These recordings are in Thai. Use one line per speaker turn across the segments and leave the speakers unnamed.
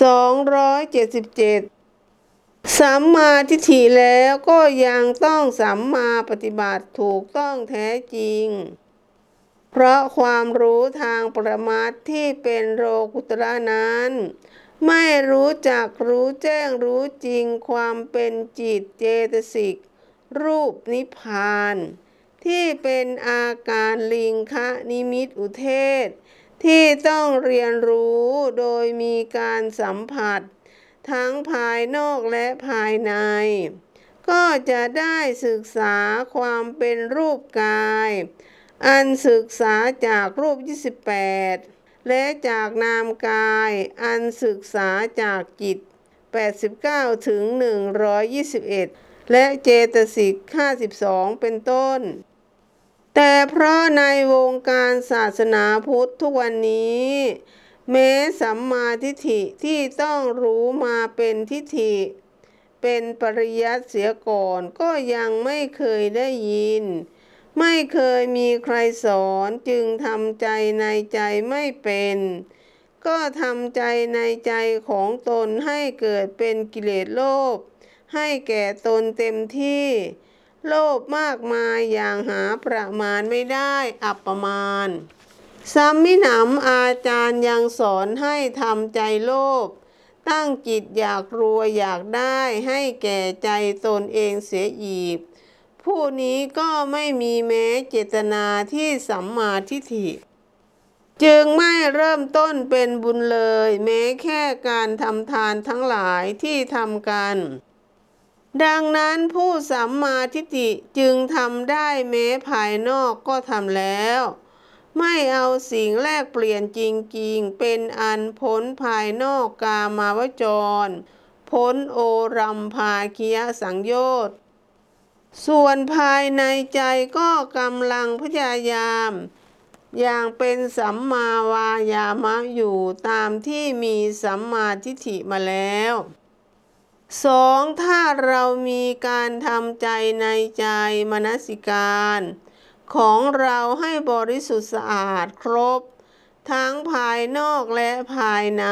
277 สัมมาทิฏฐิแล้วก็ยังต้องสัมมาปฏิบัติถูกต้องแท้จริง เพราะความรู้ทางปรมัตถ์ที่เป็นโลกุตระนั้น ไม่รู้จักรู้แจ้งรู้จริงความเป็นจิตเจตสิก รูปนิพพาน ที่เป็นอาการลิงคะนิมิตอุเทศ ที่ต้องเรียนรู้โดยมีการสัมผัส ทั้งภายนอกและภายใน ก็จะได้ศึกษาความเป็นรูปกาย อันศึกษาจากรูป 28 และจากนามกาย อันศึกษาจากจิต 89 ถึง 121 และเจตสิก52 เป็นต้น แต่เพราะในวงการศาสนาพุทธทุกวันนี้ แม้สัมมาทิฏฐิที่ต้องรู้มาเป็นทิฏฐิ เป็นปริยัติเสียก่อนก็ยังไม่เคยได้ยิน ไม่เคยมีใครสอนจึงทำใจในใจไม่เป็น ก็ทำใจในใจของตนให้เกิดเป็นกิเลสโลภให้แก่ตนเต็มที่ โลภมากมายอย่างหาประมาณไม่ได้อัปปมาณซ้ำมิหนำอาจารย์ยังสอนให้ทำใจโลภตั้งจิตอยากรวยอยากได้ให้แก่ใจตนเองเสียอีก ผู้นี้ก็ไม่มีแม้เจตนาที่สัมมาทิฏฐิ จึงไม่เริ่มต้นเป็นบุญเลย แม้แค่การทำทานทั้งหลายที่ทำกัน ดังนั้นผู้สัมมาทิฏฐิจึงทำได้แม้ภายนอกก็ทำแล้ว ไม่เอาสิ่งแลกเปลี่ยนจริงๆ เป็นอันพ้นภายนอกกามาวจร พ้นโอรัมภาคิยสังโยชน์ส่วนภายในใจก็กำลังพยายาม อย่างเป็นสัมมาวายามะอยู่ตามที่มีสัมมาทิฏฐิมาแล้ว สองถ้าเรามีการทำใจในใจมนสิการ ของเราให้บริสุทธิ์สะอาดครบ ทั้งภายนอกและภายใน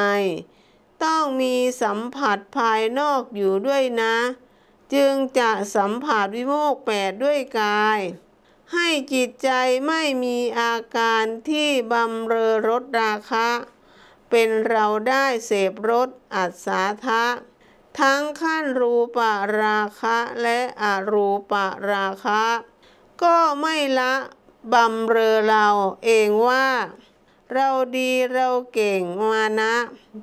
ต้องมีสัมผัสภายนอกอยู่ด้วยนะ จึงจะสัมผัสวิโมกข์แปดด้วยกาย ให้จิตใจไม่มีอาการที่บำเรอรสราคะ เป็นเราได้เสพรสอัศาทะ ทั้งขั้นรูปราคะและอรูปราคะ ก็ไม่ละบำเรอเราเองว่า เราดีเราเก่งมานะ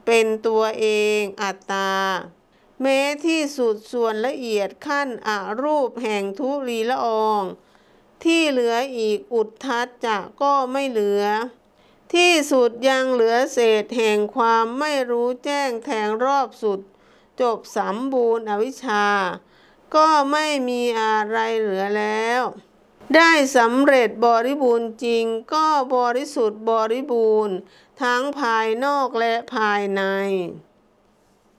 เป็นตัวเองอัตตา แม้ที่สุดส่วนละเอียดขั้นอรูปแห่งทุลีละออง ที่เหลืออีกอุทธัจจะก็ไม่เหลือที่สุดยังเหลือเศษแห่งความไม่รู้แจ้งแทงรอบสุด จบสมบูรณ์อวิชชา ก็ไม่มีอะไรเหลือแล้ว ได้สำเร็จบริบูรณ์จริง ก็บริสุทธิ์บริบูรณ์ ทั้งภายนอกและภายใน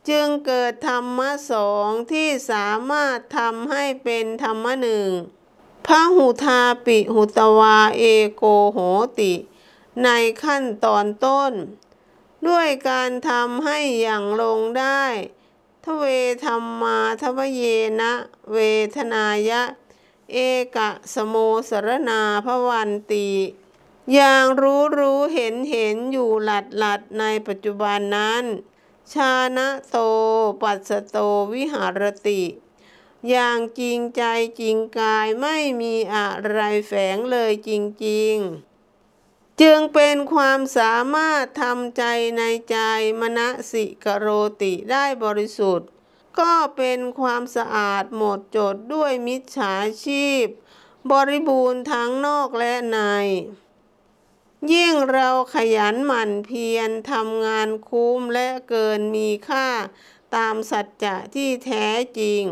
จึงเกิดธรรมะสองที่สามารถทำให้เป็นธรรมะหนึ่งพระหุทาปิหุตวาเอโกโหติ ในขั้นตอนต้น ด้วยการทำให้อย่างลงได้ เวธรรมาทวเยนะ เวทนายะ เอกะสโมสรนาพวันติอย่างรู้รู้เห็นเห็นอยู่หลัดหลัดในปัจจุบันนั้น ชานะโต ปัสสโตวิหารติ อย่างจริงใจจริงกายไม่มีอะไรแฝงเลยจริง ๆ จึงเป็นความสามารถทำใจในใจมณสิกโรติได้บริสุทธิ์ ก็เป็นความสะอาดหมดจดด้วยมิจฉาชีพ บริบูรณ์ทั้งนอกและใน ยิ่งเราขยันหมั่นเพียรทำงานคุ้มและเกินมีค่าตามสัจจะที่แท้จริง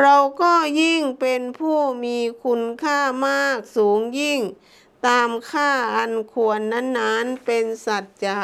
เราก็ยิ่งเป็นผู้มีคุณค่ามากสูงยิ่ง ตามค่าอันควรนั้นๆ เป็นสัจจะ